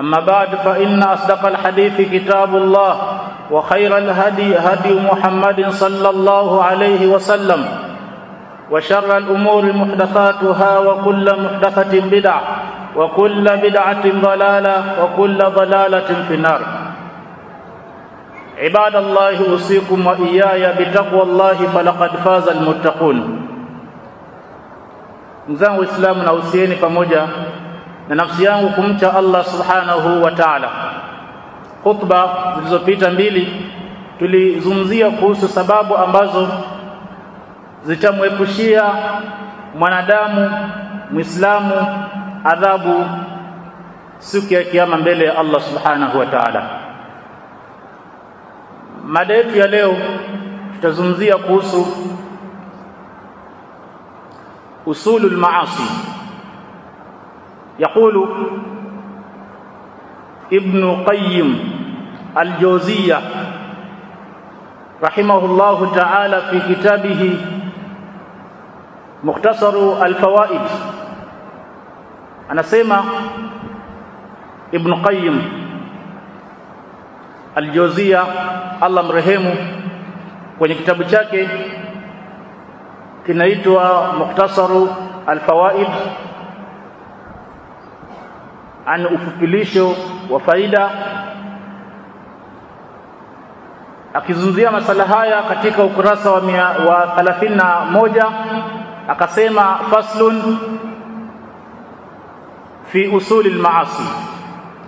أما بعد فإن أصدق الحديث كتاب الله وخير الهدي هدي محمد صلى الله عليه وسلم وشر الأمور محدثاتها وكل محدثة بدعة وكل بدعة ضلالة وكل ضلالة في النار. عباد الله أوصيكم وإياي بتقوى الله فلقد فاز المتقون. Mzangu waislamu na usieni na nafsi yangu kumcha Allah subhanahu wa ta'ala. Khutba zilizopita mbili tulizungumzia kuhusu sababu ambazo zitamwepushia mwanadamu muislamu adhabu siku ya kiyama mbele ya Allah subhanahu wa ta'ala. Mada yetu ya leo tutazungumzia kuhusu usulul maasi يقول ابن قيم الجوزية رحمه الله تعالى في كتابه مختصر الفوائد. أنا سيما ابن قيم الجوزية الله مرهمه kwenye kitabu chake kinaitwa مختصر الفوائد. An ufupilisho wa faida. Akizungumzia masala haya katika ukurasa wa, mia, wa 31 akasema faslun fi usuli almaasi.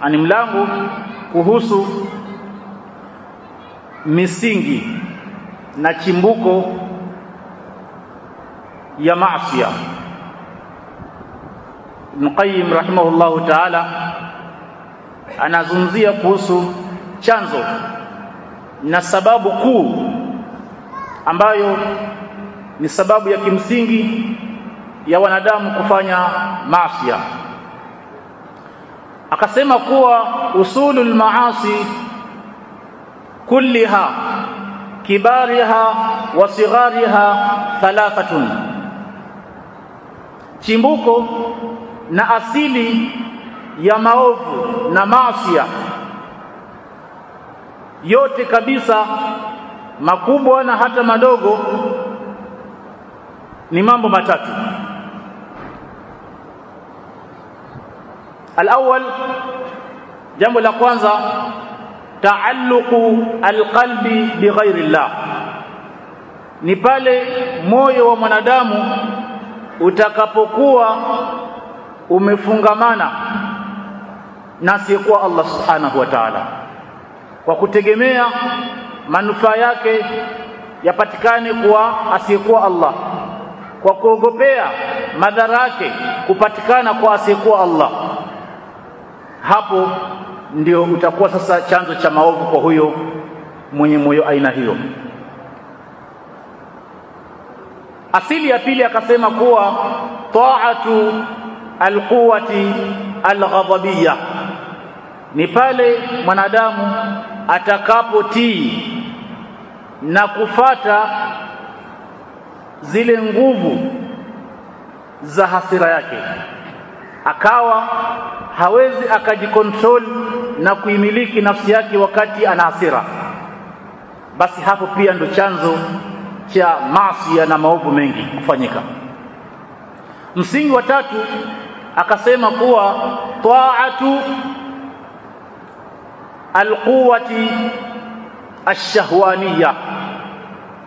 Ani mlango kuhusu misingi na chimbuko ya maasiya Ibn Qayyim rahimahullahu ta'ala anazungumzia kuhusu chanzo na sababu kuu ambayo ni sababu ya kimsingi ya wanadamu kufanya maasi. Akasema kuwa usulul maasi kulliha kibariha wa sighariha thalathatun. Chimbuko na asili ya maovu na maasiya yote kabisa makubwa na hata madogo ni mambo matatu الأول jambo la kwanza taalluqu alqalbi bighairi llah ni pale moyo wa mwanadamu utakapokuwa umefungamana na asiyekuwa Allah subhanahu wa ta'ala. Kwa kutegemea manufaa yake yapatikane kwa asiyekuwa Allah. Kwa kuogopea madhara yake kupatikana kwa asiyekuwa Allah. Hapo ndio utakuwa sasa chanzo cha maovu kwa huyo mwenye moyo aina hiyo. Asili ya pili akasema kuwa taatu alquwati alghadabiyya. Ni pale mwanadamu atakapotii na kufata zile nguvu za hasira yake. Akawa hawezi akajikontrol na kuimiliki nafsi yake wakati ana hasira. Basi hapo pia ndo chanzo cha maasi na maovu mengi kufanyika. Msingi wa tatu akasema kuwa taatu alquwati ashahwaniya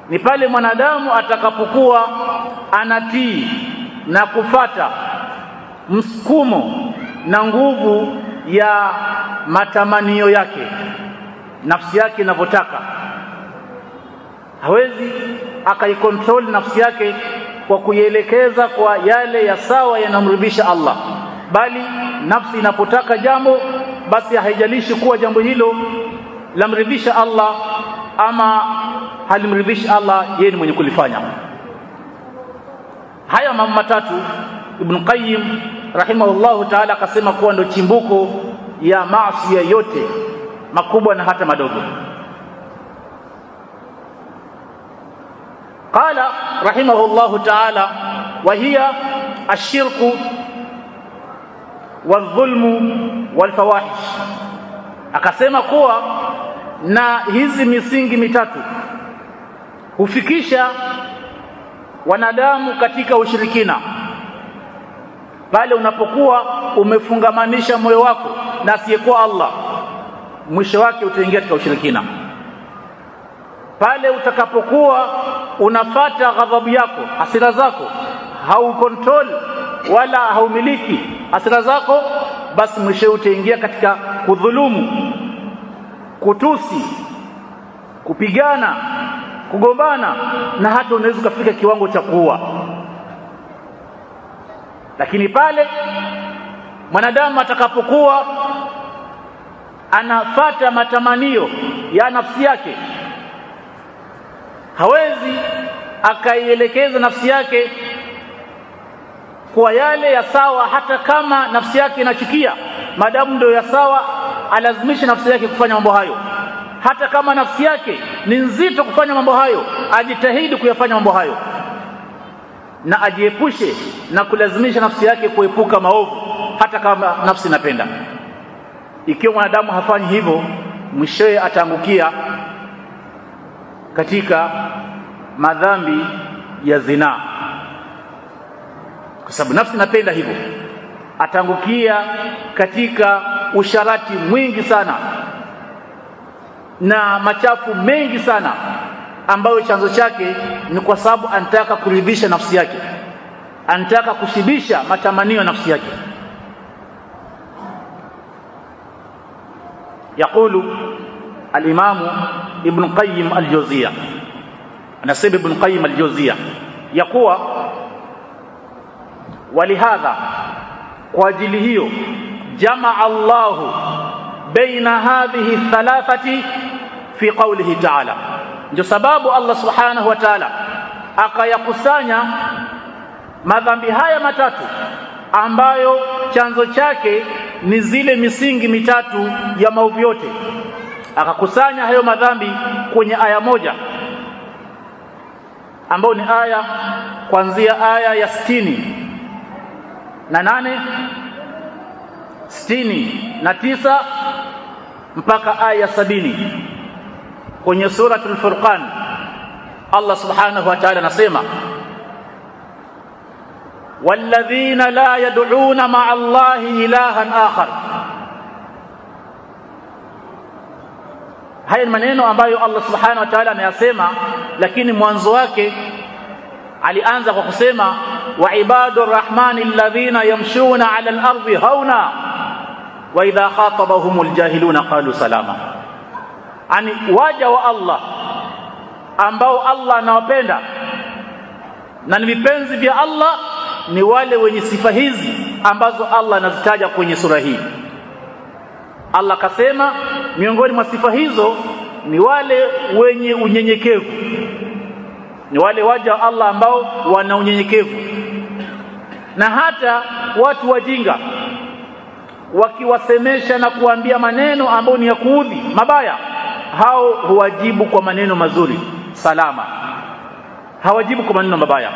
ni pale mwanadamu atakapokuwa anatii na kufata msukumo na nguvu ya matamanio yake nafsi yake inavyotaka. Hawezi akaikontrol nafsi yake kwa kuielekeza kwa yale ya sawa yanamridhisha Allah. Bali nafsi inapotaka jambo basi haijalishi kuwa jambo hilo lamridhisha Allah ama halimridhishi Allah yeye ni mwenye kulifanya. Haya mambo matatu Ibn Qayyim rahimahullahu ta'ala akasema kuwa ndio chimbuko ya maasi yote makubwa na hata madogo قال رحمه الله تعالى وهي الشرك والظلم والفواحش akasema kuwa na hizi misingi mitatu hufikisha wanadamu katika ushirikina pale unapokuwa umefungamanisha moyo wako na asiyekuwa Allah mwisho wake utaingia katika ushirikina pale utakapokuwa unafata ghadhabu yako hasira zako haukontrol wala haumiliki hasira zako basi mwisho utaingia katika kudhulumu kutusi kupigana kugombana na hata unaweza kufika kiwango cha kuua. Lakini pale mwanadamu atakapokuwa anafata matamanio ya nafsi yake hawezi akaielekeza nafsi yake kwa yale ya sawa hata kama nafsi yake inachukia. Madamu ndio ya sawa alazimishe nafsi yake kufanya mambo hayo. Hata kama nafsi yake ni nzito kufanya mambo hayo ajitahidi kuyafanya mambo hayo. Na ajiepushe na kulazimisha nafsi yake kuepuka maovu hata kama nafsi inapenda. Ikiwa mwanadamu hafanyi hivyo mwishowe ataangukia katika madhambi ya zinaa kwa sababu nafsi inapenda hivyo. Ataangukia katika usharati mwingi sana. Na machafu mengi sana. Ambayo chanzo chake ni kwa sababu anataka kuridhisha nafsi yake. Anataka kushibisha matamanio ya nafsi yake الامام ibn قيم aljozia anasema سيب ابن قيم ya kuwa ولهذا kwa ajili hiyo الله بين هذه hadhihi في fi تعالى ta'ala. سبب sababu Allah subhanahu wa ta'ala akayakusanya madhambi haya matatu ambayo chanzo chake ni zile misingi mitatu ya maovu yote. Akakusanya hayo madhambi kwenye aya moja ambayo ni aya kuanzia aya ya sitini na nane sitini na tisa mpaka aya ya sabini kwenye suratul furqan Allah subhanahu wa ta'ala anasema والذين لا يدعون مع الله إلها آخر haya maneno ambayo Allah subhanahu wa ta'ala ameyasema lakini mwanzo wake alianza kwa kusema wa ibadur rahmani alladhina yamshuna ala al-ardi hauna wa idha khatabahumul jahiluna qalu salama ani waja wa Allah ambao Allah anawapenda na ni vipenzi vya Allah ni wale wenye sifa hizi ambazo Allah anazitaja kwenye sura hii Allah kasema miongoni mwa sifa hizo ni wale wenye unyenyekevu. Ni wale waja wa Allah ambao wana unyenyekevu. Na hata watu wajinga wakiwasemesha na kuambia maneno ambayo ni ya kuudhi mabaya hao huwajibu kwa maneno mazuri salama. Hawajibu kwa maneno mabaya.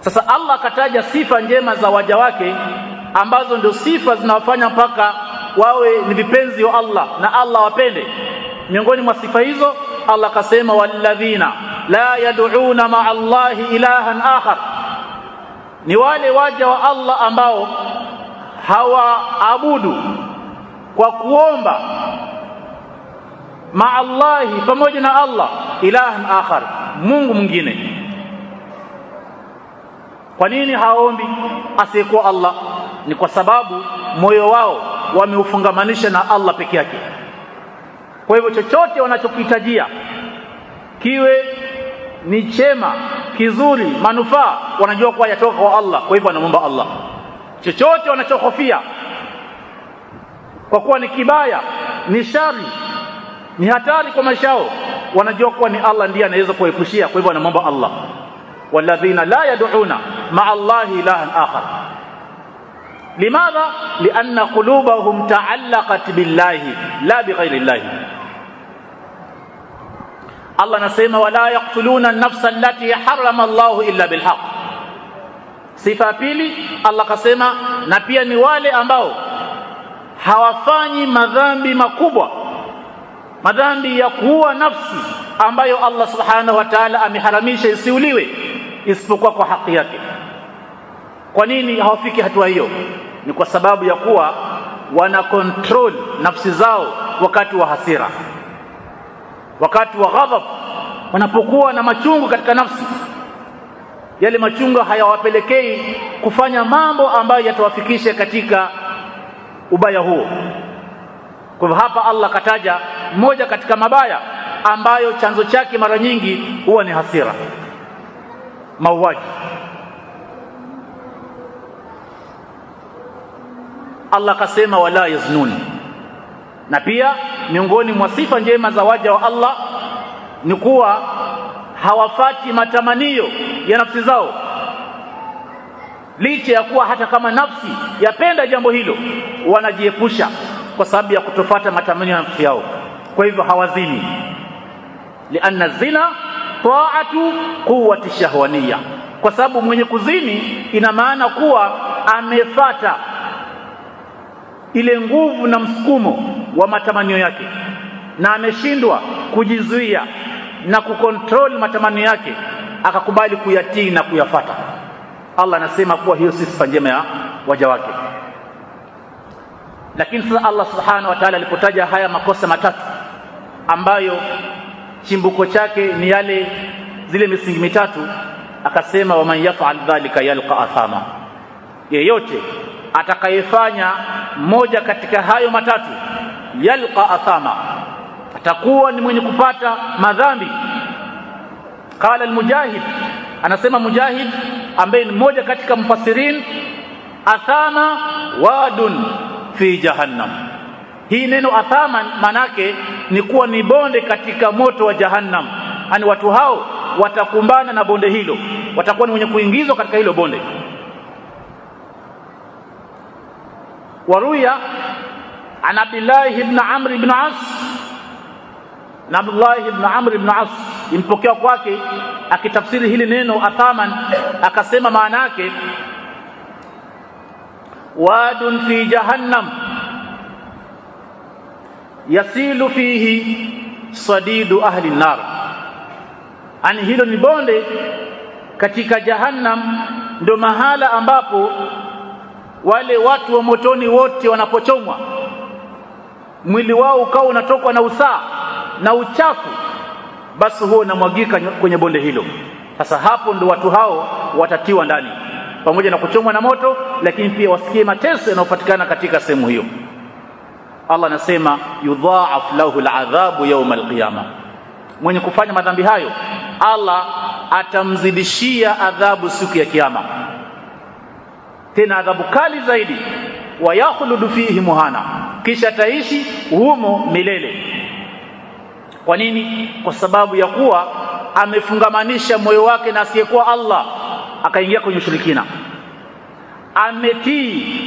Sasa Allah akataja sifa njema za waja wake ambazo ndio sifa zinawafanya mpaka wawe ni vipenzi wa Allah na Allah wapende. Miongoni mwa sifa hizo Allah akasema walladhina la yad'una ma'a Allahi ilahan akhar. Ni wale waja wa Allah ambao hawaabudu kwa kuomba ma'a Allahi pamoja na Allah ilahan akhar Mungu mwingine. Kwa nini haombi asiyekuwa Allah? Ni kwa sababu moyo wao wameufungamanisha na Allah peke yake. Kwa hivyo chochote wanachokihitajia kiwe ni chema kizuri manufaa wanajua kuwa yatoka kwa Allah kwa hivyo wanamwomba Allah. Chochote wanachohofia kwa kuwa ni kibaya ni shari ni hatari kwa maisha yao wanajua kuwa ni Allah ndiye anaweza kuepushia kwa hivyo wanamwomba Allah. Walladhina la yad'una ma'a Allahi ilahan akhar limadha lianna qulubahum ta'allaqat billahi la bighairi llahi Allah anasema wala yaqtuluna an-nafsa allati harrama Allah illa bilhaq sifa ya pili Allah kasema na pia ni wale ambao hawafanyi madhambi makubwa. Madhambi ya kuua nafsi ambayo Allah subhanahu wa ta'ala ameharamisha isiuliwe isipokuwa kwa haki yake kwa nini hawafiki hatua hiyo? Ni kwa sababu ya kuwa wana control nafsi zao wakati wa hasira. Wakati wa ghadhab wanapokuwa na machungu katika nafsi. Yale machungu hayawapelekei kufanya mambo ambayo yatawafikisha katika ubaya huo. Kwa hivyo hapa Allah kataja moja katika mabaya ambayo chanzo chake mara nyingi huwa ni hasira. Mauaji Allah akasema wala yaznun na pia miongoni mwa sifa njema za waja wa Allah ni kuwa hawafati matamanio ya nafsi zao. Licha ya kuwa hata kama nafsi yapenda jambo hilo wanajiepusha kwa sababu ya kutofata matamanio ya nafsi yao. Kwa hivyo hawazini. Lianna zina taatu quwwati shahwaniya. Kwa sababu mwenye kuzini ina maana kuwa amefata ile nguvu na msukumo wa matamanio yake. Na ameshindwa kujizuia na kukontrol matamanio yake akakubali kuyatii na kuyafata. Allah anasema kuwa hiyo si sifa njema ya waja wake. Lakini sasa Allah subhanahu wa ta'ala alipotaja haya makosa matatu ambayo chimbuko chake ni yale zile misingi mitatu akasema waman yaf'al dhalika yalqa athama. Yeyote atakayefanya moja katika hayo matatu yalqa athama atakuwa ni mwenye kupata madhambi. Qala almujahid anasema mujahid ambaye ni mmoja katika mfasirin athama wadun fi jahannam. Hii neno athama manake ni kuwa ni bonde katika moto wa jahannam. Yani watu hao watakumbana na bonde hilo watakuwa ni wenye kuingizwa katika hilo bonde waruya an Abdullah ibn Amr ibn As na Abdullah ibn Amr ibn As impokea kwake akitafsiri hili neno athaman akasema maana yake wadun fi jahannam yasilu fihi sadidu ahli nar ani hilo ni bonde katika jahannam ndo mahala ambapo wale watu wa motoni wote wanapochomwa mwili wao ukawa unatokwa na usaa na uchafu basi huo unamwagika kwenye bonde hilo. Sasa hapo ndo watu hao watatiwa ndani pamoja na kuchomwa na moto lakini pia wasikie mateso yanayopatikana katika sehemu hiyo. Allah anasema yudhaaf lahu aladhabu yawm alqiyama. Mwenye kufanya madhambi hayo Allah atamzidishia adhabu siku ya kiyama tena adhabu kali zaidi wayakhludu fihi muhana kisha taishi humo milele. Kwa nini? Kwa sababu ya kuwa amefungamanisha moyo wake na asiyekuwa Allah akaingia kwenye ushirikina. Ametii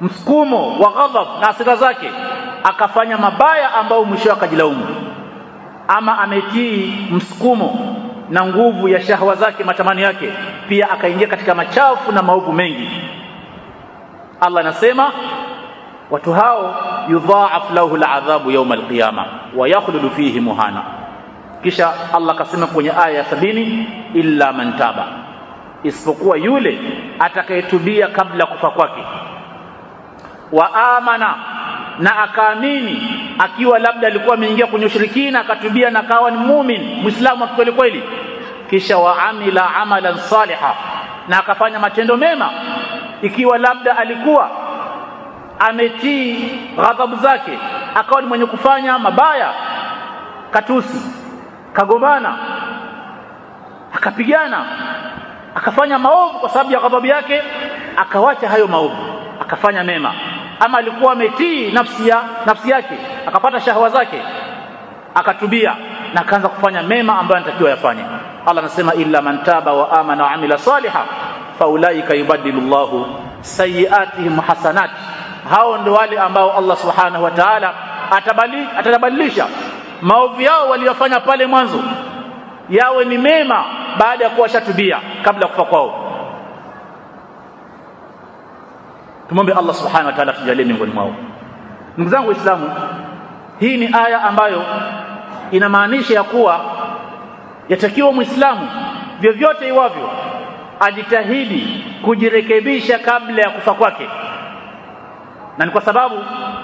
msukumo wa ghadhab na hasira zake akafanya mabaya ambayo mwisho akajilaumu ama ametii msukumo na nguvu ya shahwa zake matamani yake pia akaingia katika machafu na maovu mengi. Allah anasema watu hao yudhaaf lahu al'adhabu yawm alqiyama wa yakhludu fihi muhana. Kisha Allah akasema kwenye aya ya sabini illa man taba. Isipokuwa yule atakayetubia kabla kufa kwake. Wa amana na akaamini akiwa labda alikuwa ameingia kwenye ushirikina akatubia na akawa ni muumini muislamu kweli kweli. Kisha waamila amalan saliha na akafanya matendo mema. Ikiwa labda alikuwa ametii ghadhabu zake akawa ni mwenye kufanya mabaya katusi kagomana akapigana akafanya maovu kwa sababu ya ghadhabu yake akawacha hayo maovu akafanya mema ama alikuwa ametii nafsi ya nafsi yake akapata shahwa zake akatubia na akaanza kufanya mema ambayo anatakiwa yafanye Allah anasema illa man taba wa amana wa amila saliha faulaika yubaddilu Allahu sayiatihim hasanat. Hao ndio wale ambao Allah subhanahu wa ta'ala atabadilisha maovu yao waliyofanya pale mwanzo yawe ni mema baada ya kuwashatubia kabla ya kufa kwao tumombe Allah subhanahu wa ta'ala tujalie miongoni mwao. Ndugu zangu waislamu hii ni aya ambayo inamaanisha ya kuwa yatakiwa muislamu vyovyote iwavyo ajitahidi kujirekebisha kabla ya kufa kwake. Na ni kwa sababu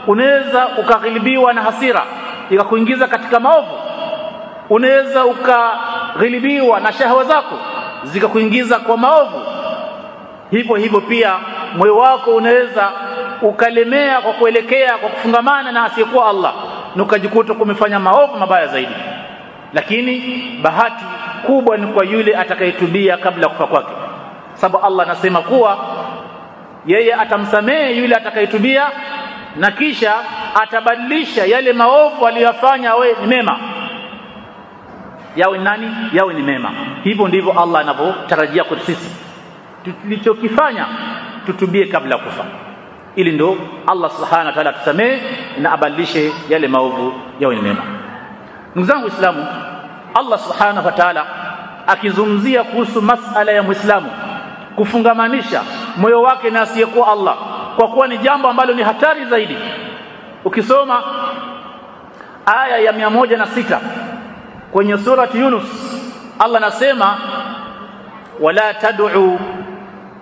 unaweza ukaghilibiwa na hasira ikakuingiza katika maovu. Unaweza ukaghilibiwa na shahawa zako zikakuingiza kwa maovu hivyo hivyo pia moyo wako unaweza ukalemea kwa kuelekea kwa kufungamana na asiyekuwa Allah na ukajikuta kumefanya maovu mabaya zaidi. Lakini bahati kubwa ni kwa yule atakayetubia kabla kufa kwake. Sababu Allah anasema kuwa yeye atamsamehe yule atakayetubia na kisha atabadilisha yale maovu aliyofanya awe ni mema. Yawe nani? Yawe ni mema. Hivyo ndivyo Allah anavyotarajia kwetu sisi tulichokifanya tutubie kabla kufa. Ili ndo Allah subhanahu wa ta'ala tusamee na abadilishe yale maovu yawe ni mema. Ndugu zangu waislamu Allah subhanahu wa ta'ala akizungumzia kuhusu masala ya muislamu kufungamanisha moyo wake na asiyekuwa Allah kwa kuwa ni jambo ambalo ni hatari zaidi. Ukisoma aya ya mia moja na sita kwenye surati Yunus Allah nasema wala tad'u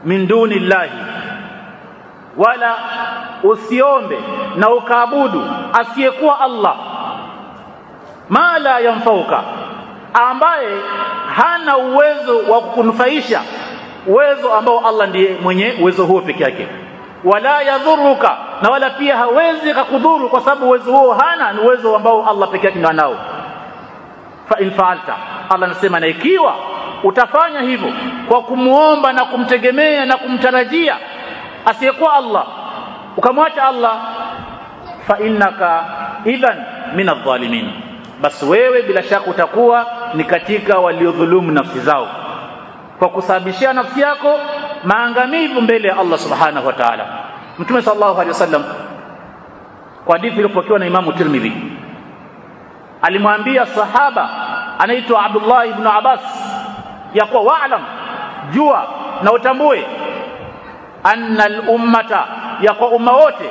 min duni llahi wala usiombe na ukaabudu asiyekuwa Allah ma la yanfauka ambaye hana uwezo wa kukunufaisha uwezo ambao Allah ndiye mwenye uwezo huo peke yake wala yadhuruka na wala pia hawezi kukudhuru kwa sababu uwezo huo hana ni uwezo ambao Allah peke yake ndio anao fa in fa'alta Allah anasema na ikiwa utafanya hivyo kwa kumuomba na kumtegemea na kumtarajia asiyekuwa Allah. Ukamwacha Allah fa innaka idhan min adh-dhalimin. Basi wewe bila shaka utakuwa ni katika waliodhulumu nafsi zao. Kwa kusababishia nafsi yako maangamivu mbele ya Allah subhanahu wa ta'ala. Mtume sallallahu alaihi wasallam kwa hadithi iliyopokewa na Imamu Tirmidhi alimwambia sahaba anaitwa Abdullah ibn Abbas ya kuwa waalam jua na utambue. Anna al-ummata ya kwa umma wote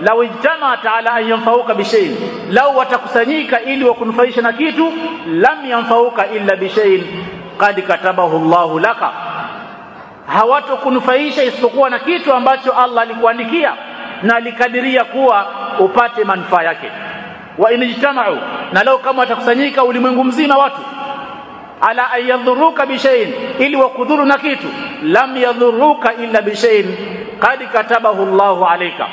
law ijtama'at ala an yanfauka bishay'in law watakusanyika ili wakunufaisha na kitu lam yanfauka illa bishay'in qad katabahu Allah laka. Hawatokunufaisha isipokuwa na kitu ambacho Allah alikuandikia na alikadiria kuwa upate manufaa yake. Wa inijtama'u na leo kama watakusanyika ulimwengu mzima watu ala an yadhuruka bishay'in ili wakudhuru na kitu. Lam yadhuruka illa bishay'in qad katabahu Allahu alayka.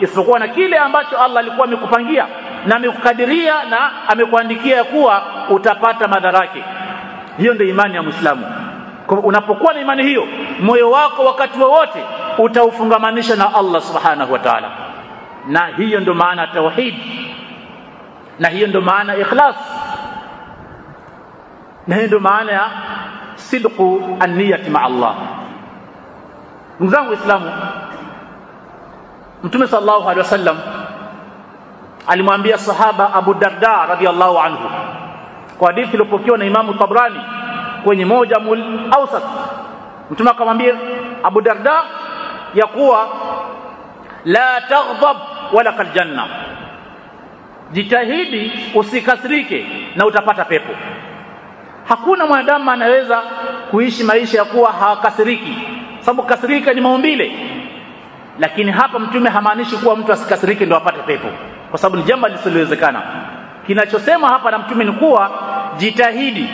Isipokuwa na kile ambacho Allah alikuwa amekupangia na amekukadiria na amekuandikia kuwa utapata madharaki hiyo ndio imani ya Muislamu. Unapokuwa na imani hiyo moyo wako wakati wowote utaufungamanisha na Allah subhanahu wa ta'ala. Na hiyo ndio maana tauhid. Na hiyo ndio maana ikhlas na hiyo ndio maana ya sidqu anniyati maa ma Allah. Ndugu zangu waislamu mtume sallallahu alaihi wasallam alimwambia sahaba Abu Darda radhiallahu anhu kwa hadithi iliyopokewa na Imamu Tabrani kwenye moja mul awsat. Mtume akamwambia Abu Darda ya kuwa la taghdab walaka kal janna. Jitahidi usikasirike na utapata pepo hakuna mwanadamu anaweza kuishi maisha ya kuwa hakasiriki sababu kasirika ni maumbile. Lakini hapa mtume hamaanishi kuwa mtu asikasirike ndio apate pepo. Kwa sababu ni jambo lisilowezekana. Kinachosema hapa na mtume ni kuwa jitahidi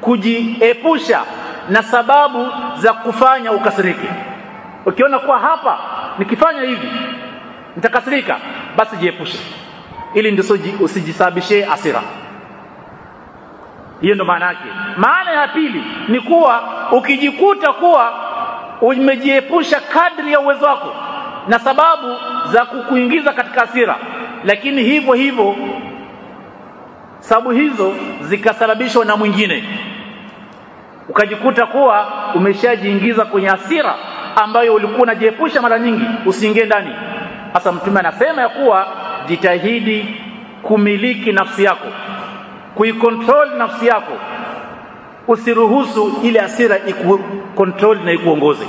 kujiepusha na sababu za kufanya ukasirike ukiona kuwa hapa nikifanya hivi nitakasirika basi jiepushe. Ili ndio usijisababishie asira hiyo ndo maana yake. Maana ya pili ni kuwa ukijikuta kuwa umejiepusha kadri ya uwezo wako na sababu za kukuingiza katika hasira lakini hivyo hivyo sababu hizo zikasababishwa na mwingine. Ukajikuta kuwa umeshajiingiza kwenye hasira ambayo ulikuwa unajiepusha mara nyingi usiingie ndani. Hasa mtume anasema ya kuwa jitahidi kumiliki nafsi yako kuikontrol nafsi yako usiruhusu ile asira ikukontrol na ikuongoze.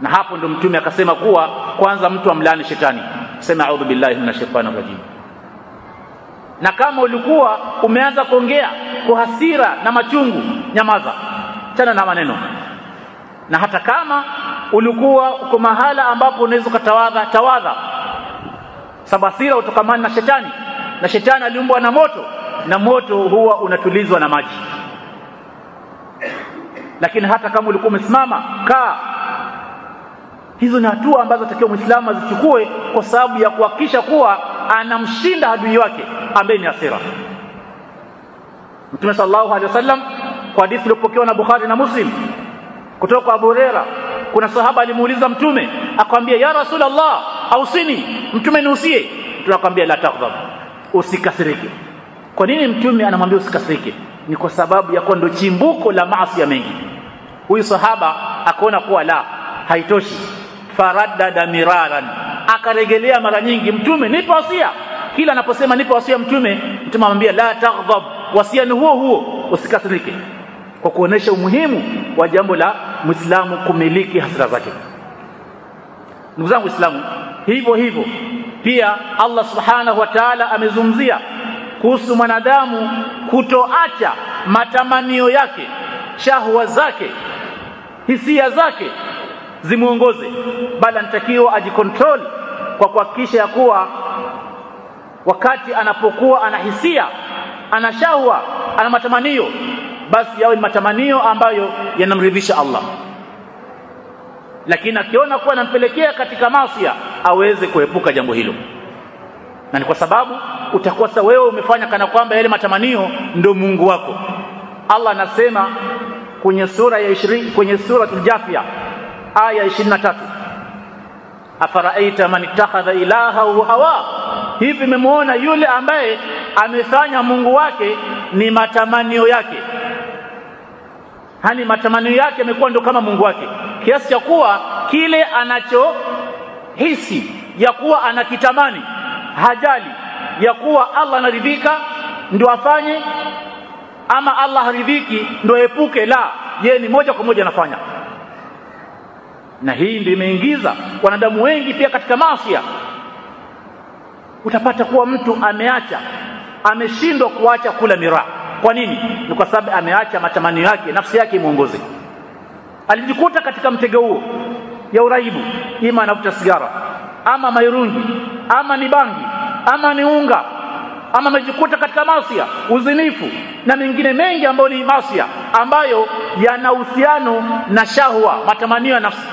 Na hapo ndo mtume akasema kuwa kwanza mtu amlani shetani. Sema a'udhu billahi minash shaitani rajim. Na kama ulikuwa umeanza kuongea kwa hasira na machungu nyamaza chana na maneno. Na hata kama ulikuwa uko mahala ambapo unaweza kutawadha tawadha sababu hasira utokamana na shetani na shetani aliumbwa na moto na moto huwa unatulizwa na maji. Lakini hata kama ulikuwa umesimama kaa. Hizo ni hatua ambazo atakiwa muislamu azichukue kwa sababu ya kuhakikisha kuwa anamshinda adui wake ambaye ni asira. Mtume sallallahu alaihi wasallam kwa hadithi iliyopokewa na Bukhari na Muslim kutoka kwa Abu Huraira kuna sahaba alimuuliza mtume akamwambia ya Rasulullah ausini mtume niusie. Mtume akamwambia la taghdab usikasirike. Kwa nini mtume anamwambia usikasirike? Ni kwa sababu ya kuwa ndo chimbuko la maasi ya mengi. Huyu sahaba akaona kuwa la haitoshi. Faraddada miraran. Akaregelea mara nyingi mtume nipo wasia. Kila anaposema nipo wasia mtume mtume anamwambia la taghdhab wasia ni huo huo usikasirike. Kwa kuonesha umuhimu wa jambo la Muislamu kumiliki hasira zake. Ndugu zangu Waislamu hivyo hivyo pia Allah subhanahu wa ta'ala amezungumzia kuhusu mwanadamu kutoacha matamanio yake shahwa zake hisia zake zimuongoze bali anatakiwa ajikontrol kwa kuhakikisha ya kuwa wakati anapokuwa ana hisia ana shahwa ana matamanio basi yawe ni matamanio ambayo yanamridhisha Allah lakini akiona kuwa anampelekea katika masia aweze kuepuka jambo hilo. Na ni kwa sababu utakosa wewe umefanya kana kwamba yale matamanio ndio Mungu wako. Allah anasema kwenye sura ya 20 kwenye sura Jafia aya 23 afaraita man ittakhadha ilahahu hawa? Hivi memuona yule ambaye amefanya Mungu wake ni matamanio yake? Hani matamanio yake yamekuwa ndio kama Mungu wake kiasi cha kuwa kile anachohisi ya kuwa anakitamani hajali ya kuwa Allah anaridhika ndio afanye ama Allah haridhiki ndio epuke la yeye ni moja kwa moja anafanya. Na hii ndio imeingiza wanadamu wengi pia katika maasi. Utapata kuwa mtu ameacha ameshindwa kuacha kula miraa. Kwa nini? Ni kwa sababu ameacha matamanio yake nafsi yake imuongoze alijikuta katika mtego huo ya uraibu ima anavuta sigara ama mairungi ama ni bangi ama ni unga ama amejikuta katika masia uzinifu na mengine mengi ambayo ni masia ambayo yana uhusiano na shahwa matamanio ya nafsi.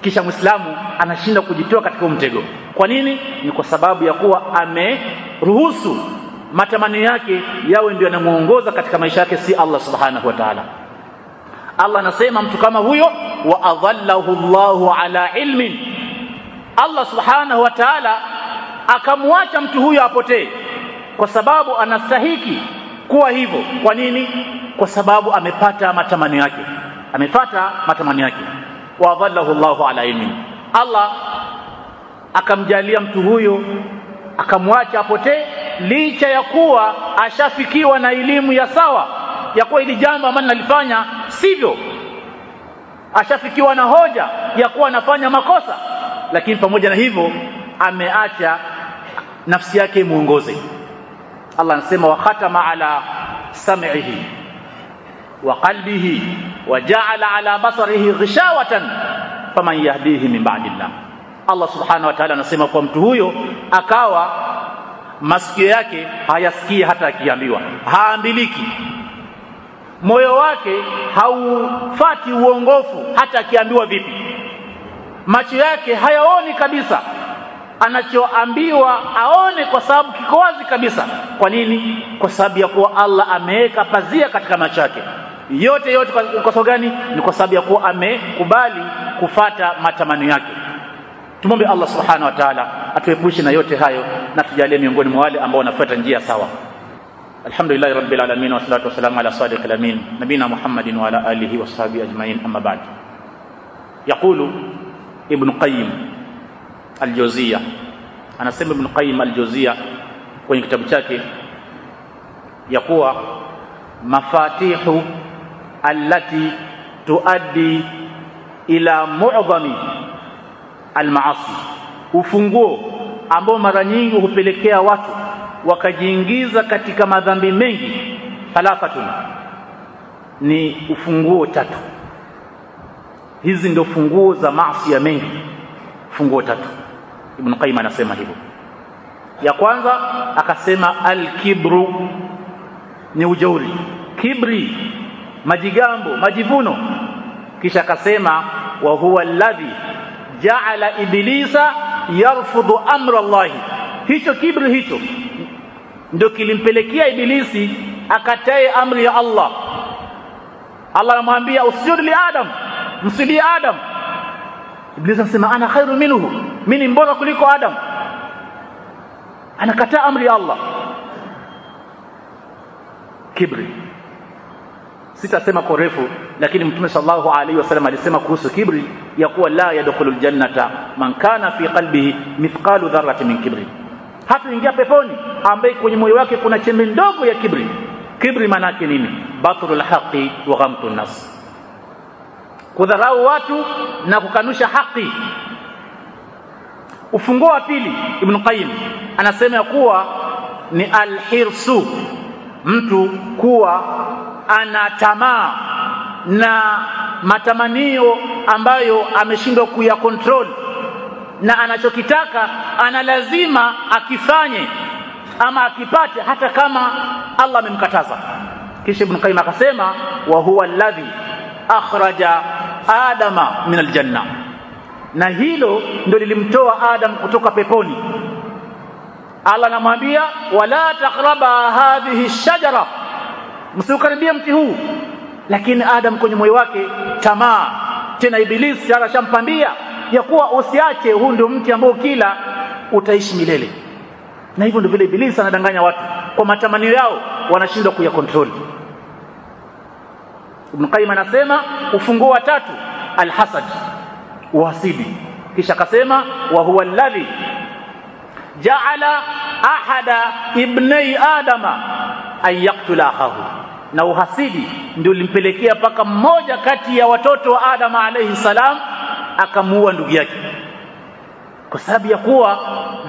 Kisha muislamu anashinda kujitoa katika mtego. Kwa nini? Ni kwa sababu ya kuwa ameruhusu matamanio yake yawe ndio yanamuongoza katika maisha yake si Allah subhanahu wa ta'ala Allah anasema mtu kama huyo wa adhallahu Allahu ala ilmin. Allah subhanahu wa ta'ala akamwacha mtu huyo apotee. Kwa sababu anastahiki kuwa hivyo. Kwa nini? Kwa sababu amepata matamanio yake. Amepata matamanio yake. Wa adhallahu Allahu ala ilmin. Allah akamjalia mtu huyo akamwacha apotee licha ya kuwa ashafikiwa na elimu ya sawa ya kuwa ili jambo ambalo nalifanya sivyo? Ashafikiwa na hoja ya kuwa anafanya makosa. Lakini pamoja na hivyo ameacha nafsi yake muongoze Allah anasema wa khatama ala sam'ihi wa qalbihi wa ja'ala ala basarihi ghishawatan faman yahdihi min ba'dillah. Allah subhanahu wa ta'ala anasema kwa mtu huyo akawa masikio yake hayasikii hata akiambiwa haambiliki moyo wake haufati uongofu hata akiambiwa vipi. Macho yake hayaoni kabisa. Anachoambiwa aone kwa sababu kiko wazi kabisa. Kwa nini? Kwa sababu ya kuwa Allah ameweka pazia katika macho yake. Yote yote kwa, sababu gani? Ni kwa sababu ya kuwa amekubali kufata matamanio yake. Tumombe Allah subhanahu wa ta'ala atuepushe na yote hayo na tujalie miongoni mwa wale ambao wanafuata njia sawa alhamdulillah rabbil alamin wa salatu wassalamu ala sadiqil amin nabina muhammadin wa ala alihi wa sahbihi ajma'in amma ba'd. Yaqulu ibn qayyim al-jawziyya anasema ibn qayyim al-jawziyya kwenye kitabu chake ya kuwa mafatihu allati tuaddi ila mu'dhami almaasi ufunguo ambao mara nyingi hupelekea watu wakajiingiza katika madhambi mengi. Thalathatun ni ufunguo tatu. Hizi ndio funguo za maasi ya mengi. Funguo tatu. Ibn qayyim anasema hivyo. Ya kwanza akasema al-kibru ni ujauri kibri majigambo majivuno. Kisha akasema wa huwa alladhi ja'ala iblisa yarfudhu amra Allah hicho kibri hicho ndio kilimpelekea ibilisi akatae amri ya Allah Allah anamwambia usjud li Adam msidi Adam Iblisi anasema ana khairu minhu mimi mbora kuliko Adam anakataa amri ya Allah kibri sitasema kwa refu lakini mtume sallallahu alaihi wasallam alisema kuhusu kibri ya kuwa la yadkhulul jannata man kana fi qalbihi mithqalu dharratin min kibri hataingia peponi ambaye kwenye moyo wake kuna chembe ndogo ya kibri. Kibri maana yake nini? Batrul haqi wa ghamtun nas. Kudharau watu na kukanusha haki ufunguo wa pili ibn qayyim anasema ya kuwa ni alhirsu mtu kuwa ana tamaa na matamanio ambayo ameshindwa kuya control na anachokitaka ana lazima akifanye ama akipate hata kama Allah amemkataza. Kisha ibn qayyim akasema wa huwa alladhi akhraja adama min aljanna na hilo ndio lilimtoa adam kutoka peponi. Allah anamwambia wala taqraba hadhihi shajara msiukaribia mti huu. Lakini adam kwenye moyo wake tamaa. Tena ibilisi anashampambia ya kuwa usiache huu ndio mti ambao kila utaishi milele. Na hivyo ndio vile ibilisi anadanganya watu. Kwa matamanio yao wanashindwa kuyakontrol Ibn Qayyim anasema ufunguo wa tatu alhasad uhasidi. Kisha akasema wa huwa alladhi ja'ala ahada ibnai adama an yaqtula akhahu na uhasidi ndio ulimpelekea paka mmoja kati ya watoto wa Adama alayhi salam akamuua ndugu yake. Kwa sababu ya kuwa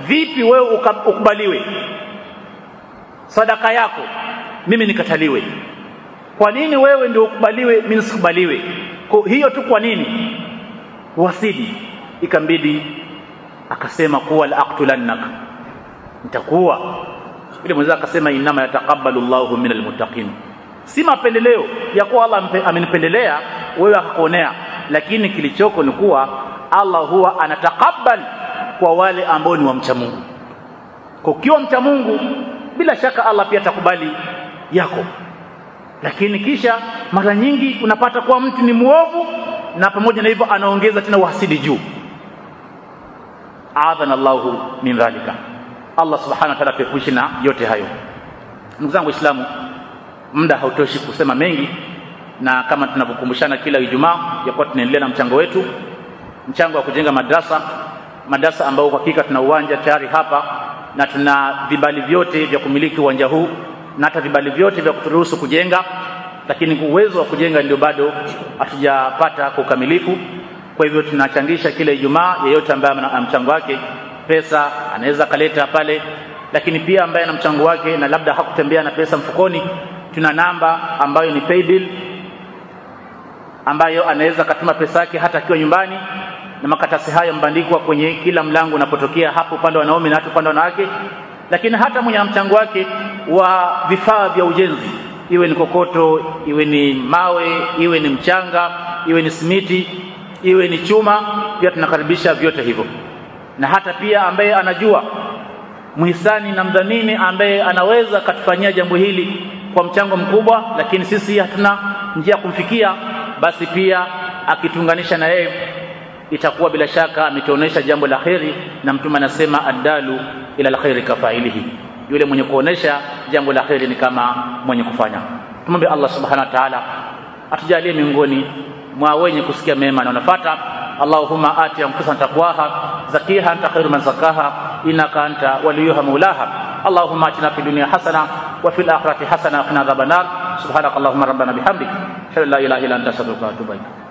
vipi wewe ukubaliwe? Sadaka yako mimi nikataliwe. Kwa nini wewe ndio ukubaliwe mimi nisikubaliwe kwa hiyo tu kwa nini? Wasidi. Ikambidi akasema kuwa la aqtulannak nitakuwa. Ile mwenza akasema inama yataqabbalu Allahu minal muttaqin. Si mapendeleo ya kuwa Allah amenipendelea wewe akakuonea lakini kilichoko ni kuwa Allah huwa anatakabal kwa wale ambao ni wamcha Mungu. Ukiwa mcha Mungu bila shaka Allah pia atakubali yako. Lakini kisha mara nyingi unapata kuwa mtu ni muovu na pamoja na hivyo anaongeza tena uhasidi juu. Adhana Allahu min dhalika. Allah subhanahu wa ta'ala tuepushe na yote hayo. Ndugu zangu waislamu muda hautoshi kusema mengi na kama tunavyokumbushana kila Ijumaa ya kuwa tunaendelea na mchango wetu mchango wa kujenga madrasa madrasa ambao kwa hakika tuna uwanja tayari hapa na tuna vibali vyote vya kumiliki uwanja huu na hata vibali vyote vya kuturuhusu kujenga lakini uwezo wa kujenga ndio bado hatujapata kwa ukamilifu. Kwa hivyo tunachangisha kila Ijumaa yeyote ambaye ana mchango wake pesa anaweza akaleta pale. Lakini pia ambaye ana mchango wake na labda hakutembea na pesa mfukoni tuna namba ambayo ni paybill ambayo anaweza katuma pesa yake hata akiwa nyumbani na makatasi hayo mbandikwa kwenye kila mlango unapotokea hapo upande wa wanaume na hata upande wa wanawake. Lakini hata mwenye mchango wake wa vifaa vya ujenzi iwe ni kokoto iwe ni mawe iwe ni mchanga iwe ni simiti iwe ni chuma pia tunakaribisha vyote hivyo. Na hata pia ambaye anajua muhisani na mdhamini ambaye anaweza katufanyia jambo hili kwa mchango mkubwa lakini sisi hatuna njia ya kumfikia basi pia akitunganisha na yeye itakuwa bila shaka ametuonesha jambo la kheri na mtume anasema addalu ila alkhairi kafailihi yule mwenye kuonesha jambo la kheri ni kama mwenye kufanya. Tumwombe Allah subhanahu wa ta'ala atujalie miongoni mwa wenye kusikia mema na unafuata اللهم آت أنفسنا تقواها زكيها أنت خير من زكاها إنك أنت وليها مولاها اللهم آتنا في الدنيا حسنة وفي الآخرة حسنة وقنا عذاب النار سبحانك اللهم ربنا بحمدك أشهد أن لا إله إلا أنت أستغفرك وأتوب إليك